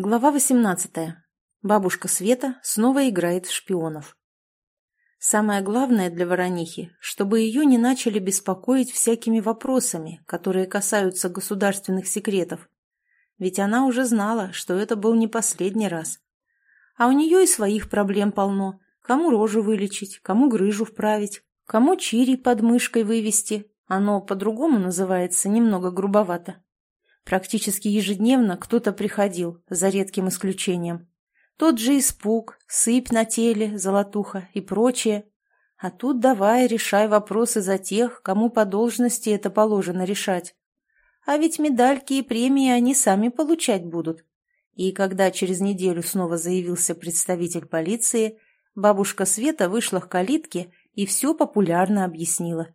Глава 18. Бабушка Света снова играет в шпионов. Самое главное для Воронихи, чтобы ее не начали беспокоить всякими вопросами, которые касаются государственных секретов. Ведь она уже знала, что это был не последний раз. А у нее и своих проблем полно. Кому рожу вылечить, кому грыжу вправить, кому чири под мышкой вывести. Оно по-другому называется, немного грубовато. Практически ежедневно кто-то приходил, за редким исключением. Тот же испуг, сыпь на теле, золотуха и прочее. А тут давай решай вопросы за тех, кому по должности это положено решать. А ведь медальки и премии они сами получать будут. И когда через неделю снова заявился представитель полиции, бабушка Света вышла к калитке и все популярно объяснила.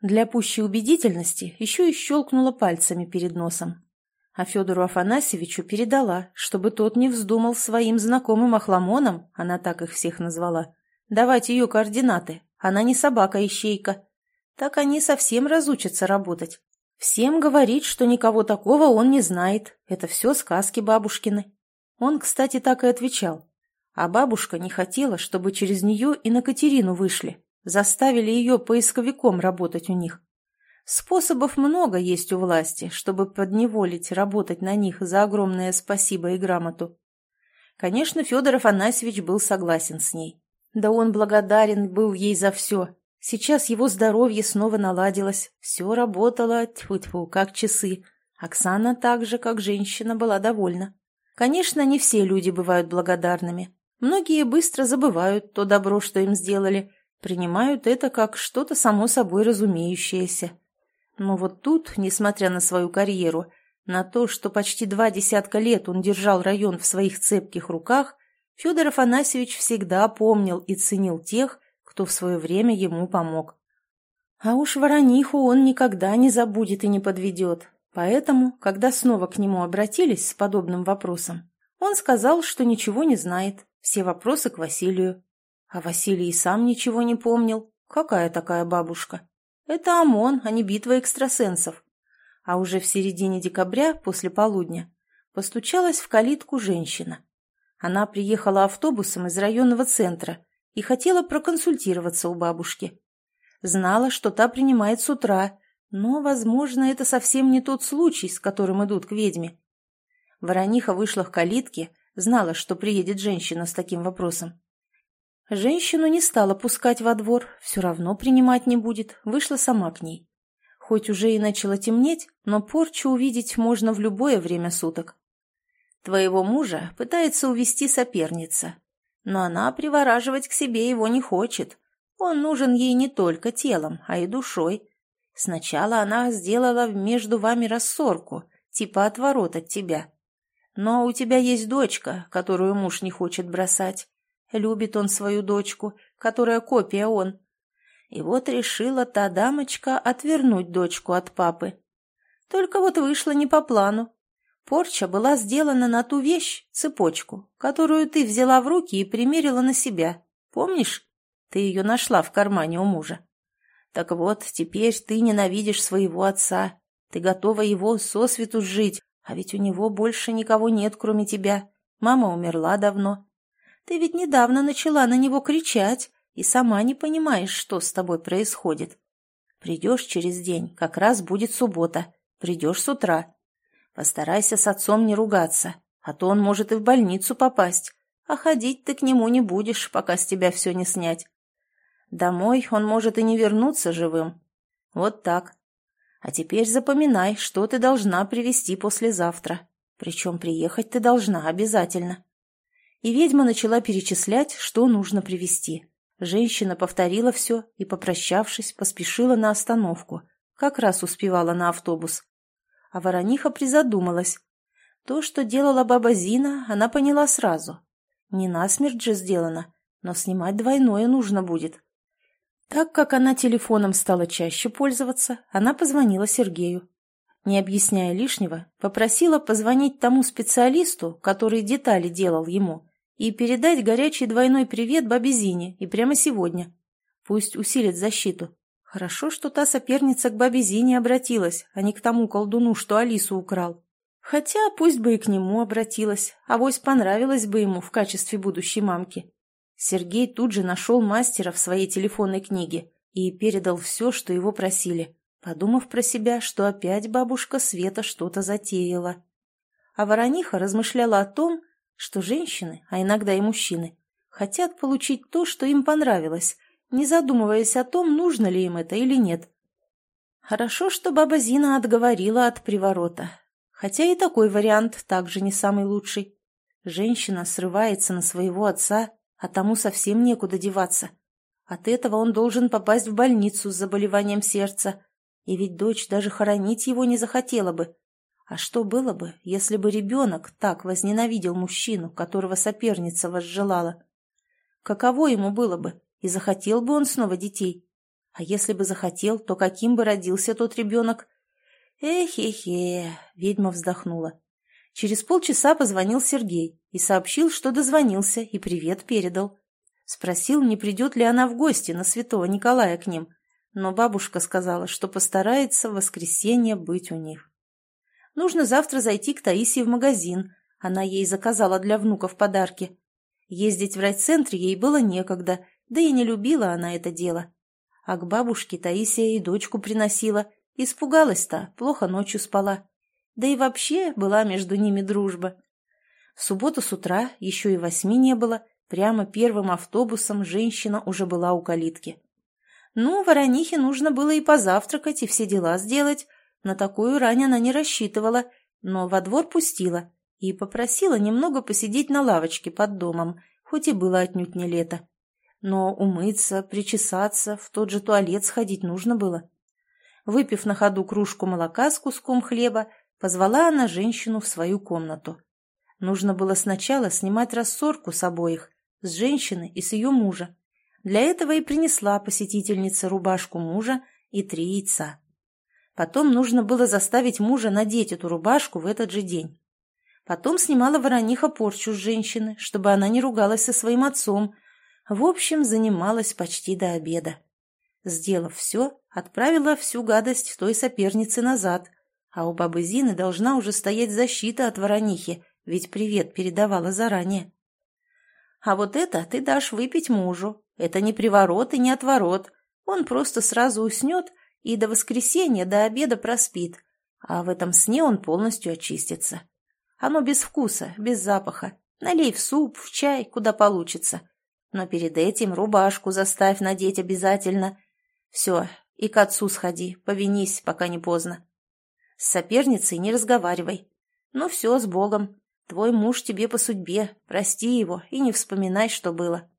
Для пущей убедительности еще и щелкнула пальцами перед носом. А Федору Афанасьевичу передала, чтобы тот не вздумал своим знакомым охламонам, она так их всех назвала, давать ее координаты. Она не собака-ищейка. Так они совсем разучатся работать. Всем говорит, что никого такого он не знает. Это все сказки бабушкины. Он, кстати, так и отвечал. А бабушка не хотела, чтобы через нее и на Катерину вышли. Заставили ее поисковиком работать у них. Способов много есть у власти, чтобы подневолить работать на них за огромное спасибо и грамоту. Конечно, Федор Афанасьевич был согласен с ней. Да он благодарен был ей за все. Сейчас его здоровье снова наладилось, все работало, тьфу-тьфу, как часы. Оксана так же, как женщина, была довольна. Конечно, не все люди бывают благодарными. Многие быстро забывают то добро, что им сделали, принимают это как что-то само собой разумеющееся. Но вот тут, несмотря на свою карьеру, на то, что почти два десятка лет он держал район в своих цепких руках, Федор Афанасьевич всегда помнил и ценил тех, кто в свое время ему помог. А уж Ворониху он никогда не забудет и не подведет. Поэтому, когда снова к нему обратились с подобным вопросом, он сказал, что ничего не знает, все вопросы к Василию. А Василий и сам ничего не помнил. Какая такая бабушка? Это ОМОН, а не битва экстрасенсов. А уже в середине декабря, после полудня, постучалась в калитку женщина. Она приехала автобусом из районного центра и хотела проконсультироваться у бабушки. Знала, что та принимает с утра, но, возможно, это совсем не тот случай, с которым идут к ведьме. Ворониха вышла к калитке, знала, что приедет женщина с таким вопросом. Женщину не стала пускать во двор, все равно принимать не будет, вышла сама к ней. Хоть уже и начало темнеть, но порчу увидеть можно в любое время суток. Твоего мужа пытается увести соперница, но она привораживать к себе его не хочет. Он нужен ей не только телом, а и душой. Сначала она сделала между вами рассорку, типа отворот от тебя. Но у тебя есть дочка, которую муж не хочет бросать. Любит он свою дочку, которая копия он. И вот решила та дамочка отвернуть дочку от папы. Только вот вышло не по плану. Порча была сделана на ту вещь, цепочку, которую ты взяла в руки и примерила на себя. Помнишь? Ты ее нашла в кармане у мужа. Так вот, теперь ты ненавидишь своего отца. Ты готова его сосвету жить, а ведь у него больше никого нет, кроме тебя. Мама умерла давно. Ты ведь недавно начала на него кричать и сама не понимаешь, что с тобой происходит. Придешь через день, как раз будет суббота. Придешь с утра. Постарайся с отцом не ругаться, а то он может и в больницу попасть. А ходить ты к нему не будешь, пока с тебя все не снять. Домой он может и не вернуться живым. Вот так. А теперь запоминай, что ты должна привезти послезавтра. Причем приехать ты должна обязательно и ведьма начала перечислять, что нужно привезти. Женщина повторила все и, попрощавшись, поспешила на остановку. Как раз успевала на автобус. А Ворониха призадумалась. То, что делала баба Зина, она поняла сразу. Не насмерть же сделано, но снимать двойное нужно будет. Так как она телефоном стала чаще пользоваться, она позвонила Сергею. Не объясняя лишнего, попросила позвонить тому специалисту, который детали делал ему, и передать горячий двойной привет бабе Зине и прямо сегодня. Пусть усилит защиту. Хорошо, что та соперница к бабе Зине обратилась, а не к тому колдуну, что Алису украл. Хотя пусть бы и к нему обратилась, авось понравилось бы ему в качестве будущей мамки. Сергей тут же нашел мастера в своей телефонной книге и передал все, что его просили, подумав про себя, что опять бабушка Света что-то затеяла. А Ворониха размышляла о том, что женщины, а иногда и мужчины, хотят получить то, что им понравилось, не задумываясь о том, нужно ли им это или нет. Хорошо, что баба Зина отговорила от приворота. Хотя и такой вариант также не самый лучший. Женщина срывается на своего отца, а тому совсем некуда деваться. От этого он должен попасть в больницу с заболеванием сердца. И ведь дочь даже хоронить его не захотела бы. А что было бы, если бы ребенок так возненавидел мужчину, которого соперница возжелала? Каково ему было бы, и захотел бы он снова детей? А если бы захотел, то каким бы родился тот ребенок? Эх-эх-эх, ведьма вздохнула. Через полчаса позвонил Сергей и сообщил, что дозвонился и привет передал. Спросил, не придет ли она в гости на святого Николая к ним, но бабушка сказала, что постарается в воскресенье быть у них. Нужно завтра зайти к Таисии в магазин, она ей заказала для внуков подарки. Ездить в райцентре ей было некогда, да и не любила она это дело. А к бабушке Таисия и дочку приносила. Испугалась-то, плохо ночью спала. Да и вообще была между ними дружба. В субботу с утра, еще и восьми не было, прямо первым автобусом женщина уже была у калитки. Ну, Воронихе нужно было и позавтракать, и все дела сделать. На такую рань она не рассчитывала, но во двор пустила и попросила немного посидеть на лавочке под домом, хоть и было отнюдь не лето. Но умыться, причесаться, в тот же туалет сходить нужно было. Выпив на ходу кружку молока с куском хлеба, позвала она женщину в свою комнату. Нужно было сначала снимать рассорку с обоих, с женщины и с ее мужа. Для этого и принесла посетительница рубашку мужа и три яйца. Потом нужно было заставить мужа надеть эту рубашку в этот же день. Потом снимала ворониха порчу с женщины, чтобы она не ругалась со своим отцом, в общем, занималась почти до обеда. Сделав все, отправила всю гадость той сопернице назад, а у бабы Зины должна уже стоять защита от воронихи, ведь привет передавала заранее. А вот это ты дашь выпить мужу. Это не приворот и не отворот. Он просто сразу уснет и до воскресенья, до обеда проспит. А в этом сне он полностью очистится. Оно без вкуса, без запаха. Налей в суп, в чай, куда получится. Но перед этим рубашку заставь надеть обязательно. Все, и к отцу сходи, повинись, пока не поздно. С соперницей не разговаривай. Ну все, с Богом. Твой муж тебе по судьбе, прости его и не вспоминай, что было.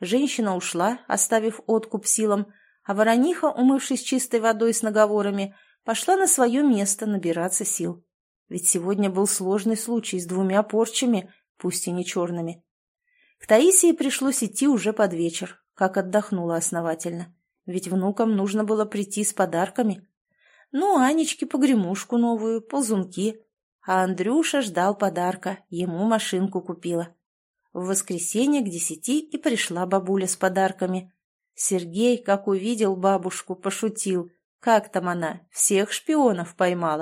Женщина ушла, оставив откуп силам, а ворониха, умывшись чистой водой с наговорами, пошла на свое место набираться сил. Ведь сегодня был сложный случай с двумя порчами, пусть и не черными. К Таисии пришлось идти уже под вечер, как отдохнула основательно. Ведь внукам нужно было прийти с подарками. Ну, Анечке погремушку новую, ползунки. А Андрюша ждал подарка, ему машинку купила. В воскресенье к десяти и пришла бабуля с подарками. Сергей, как увидел бабушку, пошутил. Как там она, всех шпионов поймала?